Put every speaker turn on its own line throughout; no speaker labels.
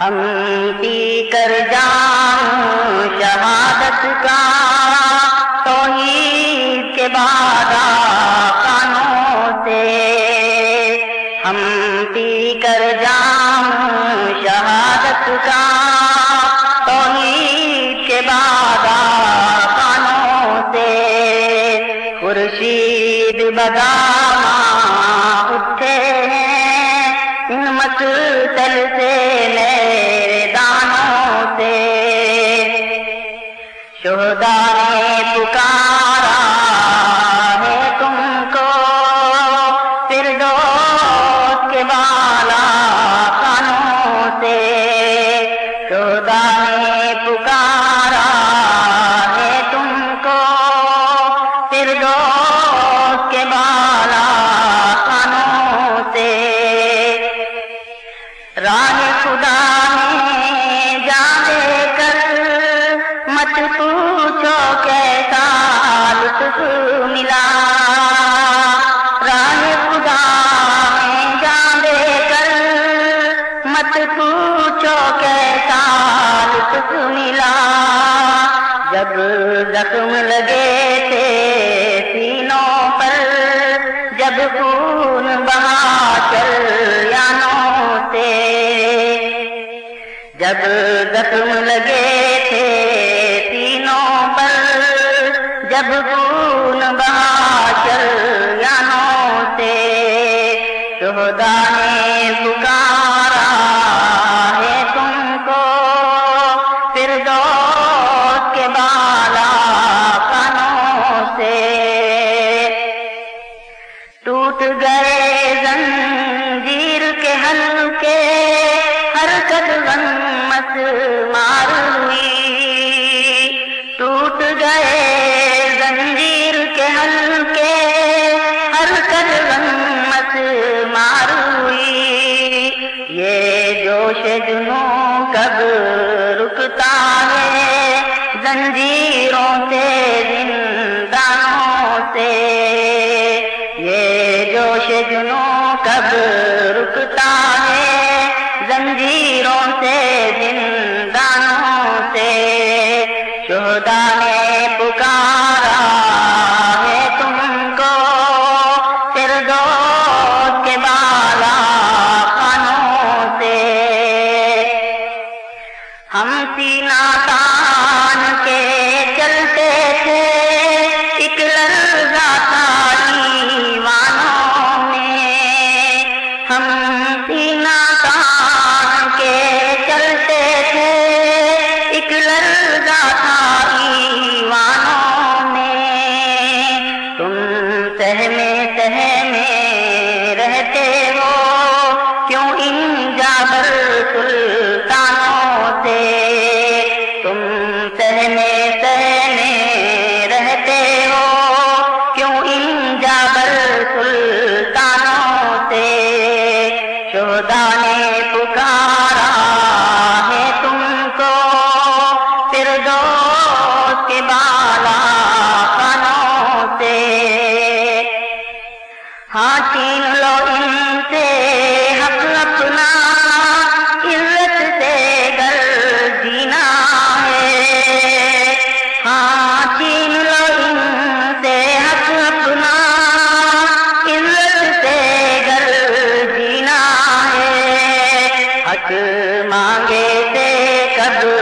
ہم پی کر جام شہادت کا۔ توحید کے بعد کانوں سے ہم پی کر جام شہادت کا۔ توحید کے بعد کانوں سے خورشید بداما اٹھے نے پکارا ہے تم کو پھر کے بالا کانوں سے۔ شہدا نے پکارا ہے تم کو پھر کے بالا کانوں سے۔ راہ خدا میں کیسا لطف ملا۔ راہ خدا میں جا دے کر مت پوچھو کیسا لطف ملا۔ جب زخم لگے تھے سینوں پر، جب خون بہا چل یانوں سے۔ جب زخم لگے جب پھول بہا چل یانوں سے شہدا یہ کب رکتا ہے؟ زنجیروں سے، زندانوں سے۔ یہ جو جنوں کب رکتا ہے؟ زنجیروں سے، زندانوں نادان کے چلتے تھے۔ مانگے تھے کب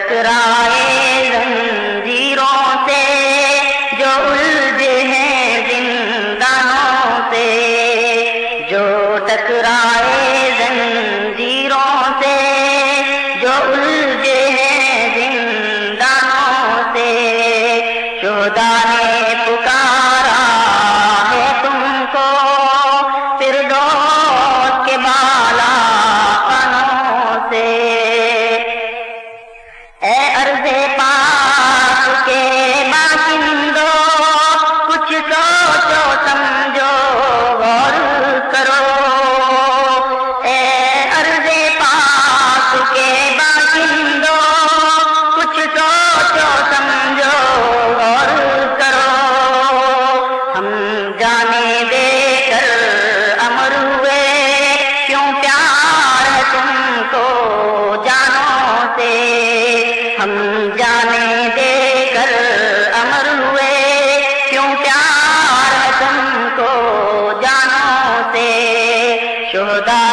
ٹکرائے زنجیروں سے، جو الجھے ہیں زندانوں سے۔ جو ٹکرائے زنجیروں سے، جو الجھے ہیں زندانوں سے۔ جو چودہ کیوں پیار ہے تم کو جانوں سے؟ ہم جانے دے کر امر ہوئے۔ کیوں پیار ہے تم کو جانوں سے؟ شہدا